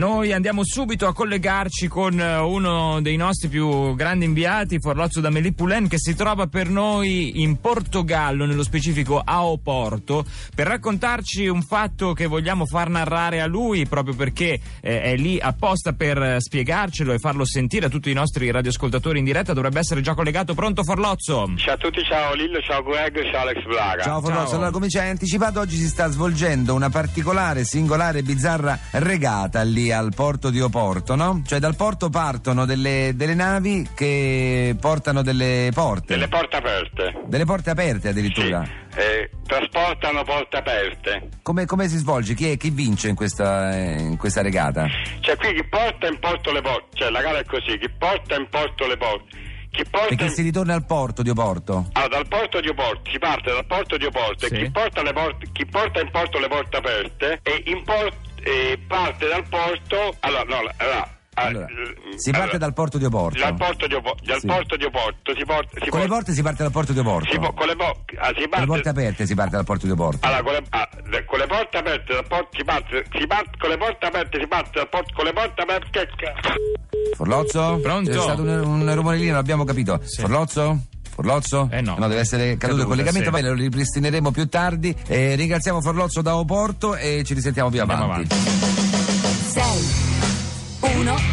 Noi andiamo subito a collegarci con eh, uno dei nostri più grandi inviati, Forlozzo da Melipulen, che si trova per noi in Portogallo, nello specifico a Oporto, per raccontarci un fatto che vogliamo far narrare a lui, proprio perché eh, è lì apposta per spiegarcelo e farlo sentire a tutti i nostri radioascoltatori in diretta. Dovrebbe essere già collegato. Pronto, Forlozzo? Ciao a tutti, ciao Lillo, ciao Greg, ciao Alex Blaga. Ciao Forlozzo, Ciao. allora come ci hai anticipato oggi si sta svolgendo una particolare, singolare, bizzarra regata lì al porto di Oporto, no? Cioè dal porto partono delle, delle navi che portano delle porte, Delle porte aperte. delle porte aperte Sì. addirittura. Eh, trasportano porte aperte. Come, come si svolge? Chi, è, chi vince in questa, in questa regata? Cioè qui chi porta in porto le porte, cioè la gara è così, chi porta in porto le porte, chi porta Perché si ritorna al porto di Oporto. Allora, dal porto di Oporto, si parte dal porto di Oporto Sì. e chi porta, le porte, chi porta in porto le porte aperte e in por- e parte dal porto, allora, no, allora, Allora, eh, si parte allora, dal porto di Oporto. Dal porto di Oporto, dal Sì. porto di Oporto si porta... Si Con le porta- porte si parte dal porto di Oporto. si po- con le, po- ah, si Con le parte... porte aperte si parte dal porto di Oporto. Allora, con le, ah, le- con le porte aperte, dal porto, si parte, si parte, con le porte aperte si parte dal porto, con le porte aperte? Forlozzo? Pronto? C'è stato un, un rumore lì, non abbiamo capito. Forlozzo? Forlozzo? Eh no. deve essere caduto il collegamento, sì. poi lo ripristineremo più tardi. Eh, ringraziamo Forlozzo da Oporto e ci risentiamo più Andiamo avanti. avanti. 6 1